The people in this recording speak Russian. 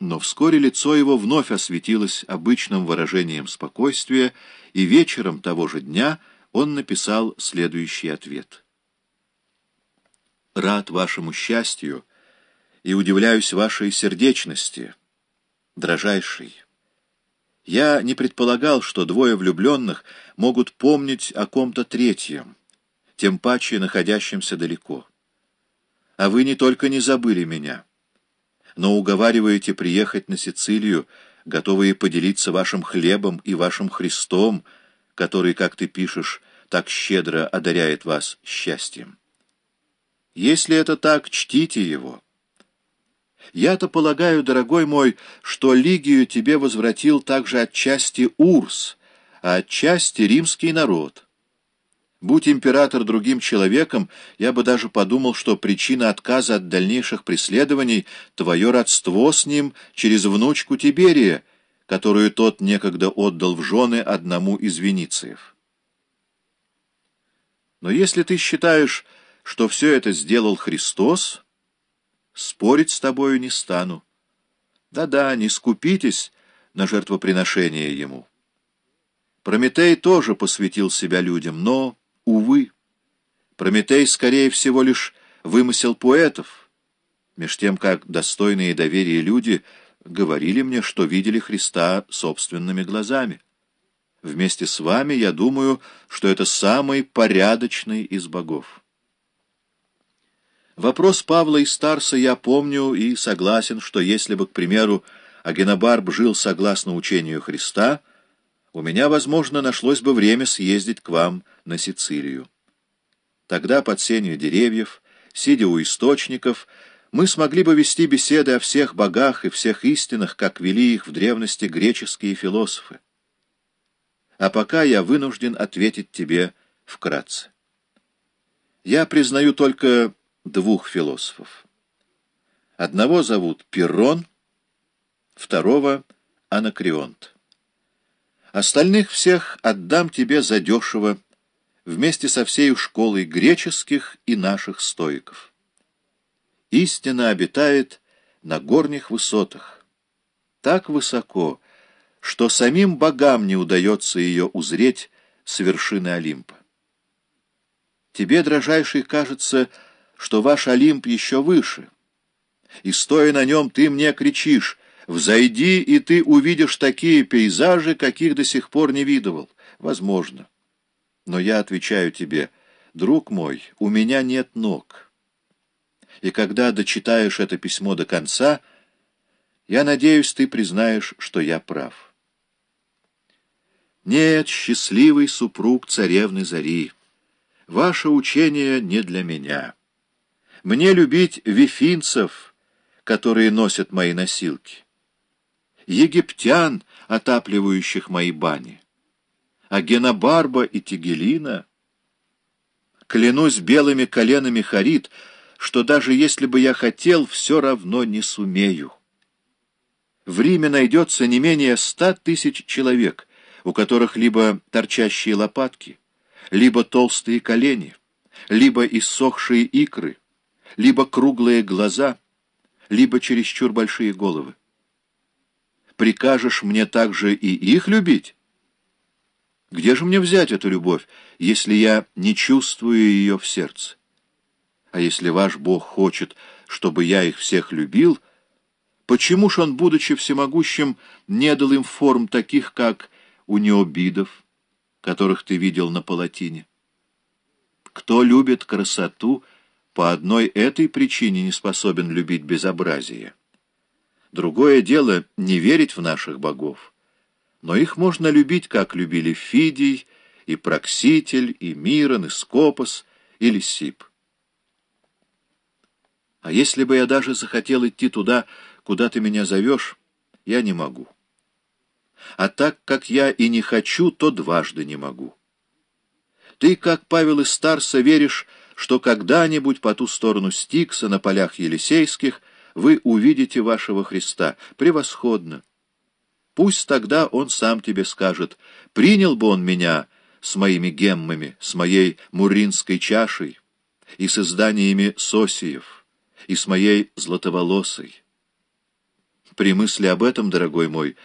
Но вскоре лицо его вновь осветилось обычным выражением спокойствия, и вечером того же дня он написал следующий ответ. «Рад вашему счастью и удивляюсь вашей сердечности, дрожайший. Я не предполагал, что двое влюбленных могут помнить о ком-то третьем, тем паче находящемся далеко. А вы не только не забыли меня» но уговариваете приехать на Сицилию, готовые поделиться вашим хлебом и вашим Христом, который, как ты пишешь, так щедро одаряет вас счастьем. Если это так, чтите его. Я-то полагаю, дорогой мой, что Лигию тебе возвратил также отчасти Урс, а отчасти римский народ». Будь император другим человеком, я бы даже подумал, что причина отказа от дальнейших преследований — твое родство с ним через внучку Тиберия, которую тот некогда отдал в жены одному из венициев. Но если ты считаешь, что все это сделал Христос, спорить с тобою не стану. Да-да, не скупитесь на жертвоприношение Ему. Прометей тоже посвятил себя людям, но... Увы, Прометей, скорее всего, лишь вымысел поэтов, меж тем, как достойные доверия люди говорили мне, что видели Христа собственными глазами. Вместе с вами я думаю, что это самый порядочный из богов. Вопрос Павла и Старса я помню и согласен, что если бы, к примеру, Агенобарб жил согласно учению Христа, у меня, возможно, нашлось бы время съездить к вам на Сицилию. Тогда под сенью деревьев, сидя у источников, мы смогли бы вести беседы о всех богах и всех истинах, как вели их в древности греческие философы. А пока я вынужден ответить тебе вкратце. Я признаю только двух философов. Одного зовут Пирон, второго — Анакреонт. Остальных всех отдам тебе задешево, вместе со всей школой греческих и наших стоиков. Истина обитает на горних высотах, так высоко, что самим богам не удается ее узреть с вершины Олимпа. Тебе, дрожайший, кажется, что ваш Олимп еще выше, и, стоя на нем, ты мне кричишь Взойди, и ты увидишь такие пейзажи, каких до сих пор не видывал. Возможно. Но я отвечаю тебе, друг мой, у меня нет ног. И когда дочитаешь это письмо до конца, я надеюсь, ты признаешь, что я прав. Нет, счастливый супруг царевны Зари, ваше учение не для меня. Мне любить вифинцев, которые носят мои носилки египтян, отапливающих мои бани. А Генобарба и Тигелина... Клянусь белыми коленами Харит, что даже если бы я хотел, все равно не сумею. В Риме найдется не менее ста тысяч человек, у которых либо торчащие лопатки, либо толстые колени, либо иссохшие икры, либо круглые глаза, либо чересчур большие головы прикажешь мне также и их любить? Где же мне взять эту любовь, если я не чувствую ее в сердце? А если ваш Бог хочет, чтобы я их всех любил, почему ж он, будучи всемогущим, не дал им форм таких, как у необидов, которых ты видел на палатине? Кто любит красоту, по одной этой причине не способен любить безобразие. Другое дело не верить в наших богов. Но их можно любить, как любили Фидий, и Прокситель, и Мирон, и Скопос, или Сип. А если бы я даже захотел идти туда, куда ты меня зовешь, я не могу. А так как я и не хочу, то дважды не могу. Ты, как Павел из Старса, веришь, что когда-нибудь по ту сторону Стикса на полях Елисейских вы увидите вашего Христа. Превосходно. Пусть тогда он сам тебе скажет, принял бы он меня с моими геммами, с моей муринской чашей и с изданиями сосиев, и с моей златоволосой. При мысли об этом, дорогой мой,